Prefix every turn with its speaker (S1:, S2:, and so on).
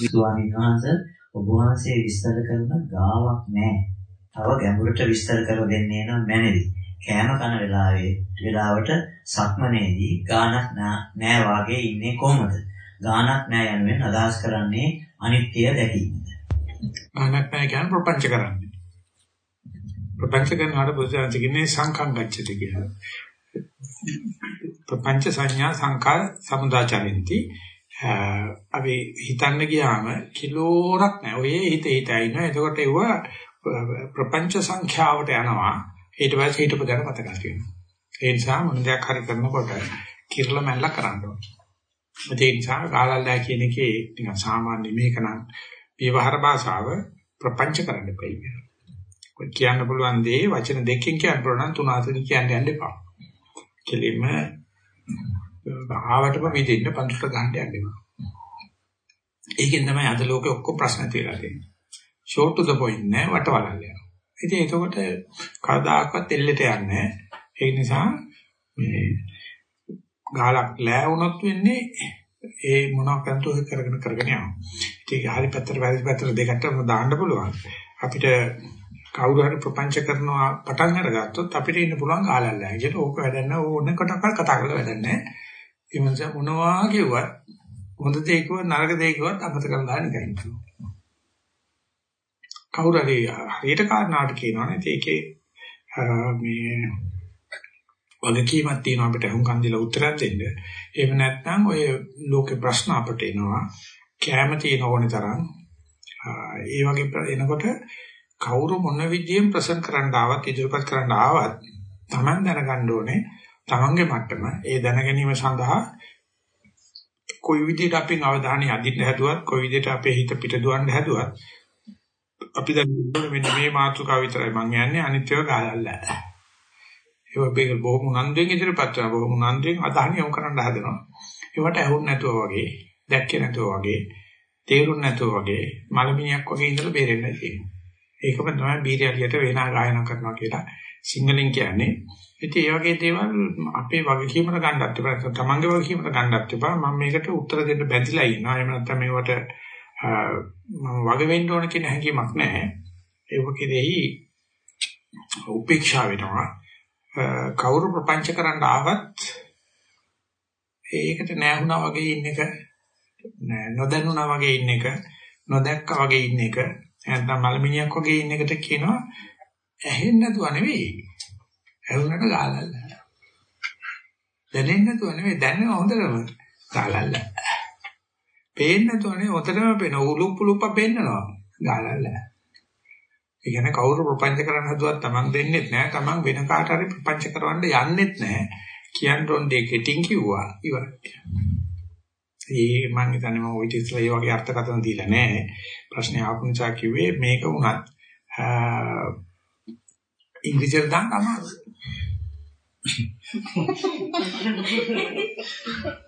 S1: ස්වාමීන් වහන්සේ ඔබ වහන්සේ විස්තර කරන ගාවක් නැහැ. තව ගැඹුරට විස්තර කර දෙන්නේ නම් මැනවි. කෑම කන වෙලාවේ වෙලාවට සක්මනේදී ගානක් නෑ වාගේ ඉන්නේ කොහොමද? ගානක් නෑ යනුවෙන් අදහස් කරන්නේ අනිත්‍ය දැකීමද?
S2: ගානක් නෑ කියන්නේ ප්‍රපංච කරන්නේ. ප්‍රපංච කරනකොට බුදුසසුන කියන්නේ සංකම් ගච්ඡති කියලා. ප්‍රපංච සංඥා සංකා සමුදාචරින්ති අපි හිතන්න ගියාම කිලෝරක් නෑ. ඔය හිත හිත ඉන්නවා. එතකොට ඒව ප්‍රපංච සංඛ්‍යාවට යනවා. ඊට පස්සේ හිතපු දැන මතක තියෙනවා. ඒ නිසා මොන දෙයක් හරි කරනකොට කිරල මැල්ල කරන්න ඕනේ. ඒ නිසා ගාලල්ලා කියන එකේ නිකන් සාමාන්‍ය මේක නම් විවහාර භාෂාව ප්‍රපංච කරන්න එපා කියලා. ඔය කියන්න පුළුවන් දේ වචන දෙකකින් කියන්න පුළුවන් නම් තුන හතරකින් කියන්න යන්න එපා. කෙලින්ම ආවටම විදින්න පන්සලට ගන්න යන්න එපා. ඒකෙන් තමයි අද ලෝකේ ඔක්කොම ප්‍රශ්න තියලා තියෙන්නේ. short to the point නෑ වටවලල්ල යනවා. ඉතින් එතකොට කවදාකවත් එල්ලෙට යන්නේ ඒ නිසා මේ ගාලක් ලෑ වුණොත් වෙන්නේ ඒ මොනවා කරන්තු කරගෙන කරගෙන යනවා. ඒක හරි පැත්තට වැරදි පැත්තට දෙකටම දාන්න පුළුවන්. අපිට කවුරු හරි ප්‍රපංච කරනවා පටන් අරගත්තොත් අපිට ඉන්න පුළුවන් ගාලල්ලා. ඒකට ඕක වැඩන්න ඕන කොටක් කතා කරලා වැඩන්නේ. ඒ නිසා මොනවා කිව්වත් හොඳ දේ කිව්වත් නරක දේ කිව්වත් අමතක කරලා දාන්න ගන්න. කවුරු හරි හරියට කාරණාට කියනවනේ ඒකේ මේ වගකීමක් තියෙනවා අපිට හුඟන් දීලා උත්තරයක් දෙන්න. එහෙම නැත්නම් ඔය ලෝකේ ප්‍රශ්න අපට එනවා. කැම තියෙන ඕනේ තරම්. ඒ වගේ එනකොට කවුරු මොන විදියෙන් ප්‍රසන් කරන්න ආවත් ඉදිරිපත් කරන්න ආවත් Taman දැනගන්න ඕනේ Tamanගේ මට්ටම. ඒ දැන ගැනීම සඳහා කොයි විදිහට අපෙන් අවධානය අදින්න හැදුවත් කොයි විදිහට අපේ හිත පිට දුවන්න හැදුවත් අපි දැන් මෙන්න මේ මාතෘකාව විතරයි මම යන්නේ අනිත් ඒවා ගාලල්ලා. ඒක බේක බොහොම උනන්දුවෙන් ඉදිරියපත් කරනවා බොහොම උනන්දුවෙන් අදහන යොමු කරන්න හදනවා. ඒවට ඇහුන් නැතුව වගේ, දැක්කේ නැතුව වගේ, තේරුම් නැතුව වගේ මලමිණියක් වගේ ඉඳලා බේරෙන්න තියෙනවා. ඒකම තමයි බීරියලියට වේනා ගායනා කරනවා කියලා සිංහලෙන් කියන්නේ. ඉතින් ඒ වගේ දේවල් අපේ වගකීමකට ගන්නත් එපා. තමන්ගේ වගකීමකට ගන්නත් එපා. මම මේකට උත්තර දෙන්න බැඳිලා ඉන්නවා. එහෙම නැත්නම් මේවට මම වග වෙන්න ඕන කියන හැඟීමක් නැහැ. ඒක කෙරෙහි උපේක්ෂා වෙනවා. කවුරු ප්‍රපංච කරන්න ආවත් ඒකට නෑහුණා වගේ ඉන්න එක නොදැනුණා වගේ ඉන්න එක නොදැක්කා වගේ ඉන්න එක නැත්නම් මලමිණියක් වගේ ඉන්න එකට කියනවා ඇහෙන්නේ නැතුව නෙවෙයි. ඇහුනට ගාලල්ල. දැනෙන්නේ නැතුව නෙවෙයි දැනෙන හොඳටම ගාලල්ල. පේන්නේ නැතුවනේ ඔතනම පේන උලුප් උලුප්ප පේන්නනවා ගාලල්ල. ඒ කියන්නේ කවුරු ප්‍රපංච කරන්න හදුවත් Taman දෙන්නෙත් නෑ Taman වෙන කාට හරි ප්‍රපංච කරවන්න යන්නෙත් නෑ කියන්න ඕන දෙයක් කෙටින් කිව්වා ඉවරයි. ඒ මම හිතන්නේ මම ওই ඉතිස්ලා ඒ වගේ අර්ථකථන දීලා නෑ ප්‍රශ්නේ ආපු නිසා කිව්වේ මේක උනත් ඉංග්‍රීසියෙන් දාන්න අමාරුයි.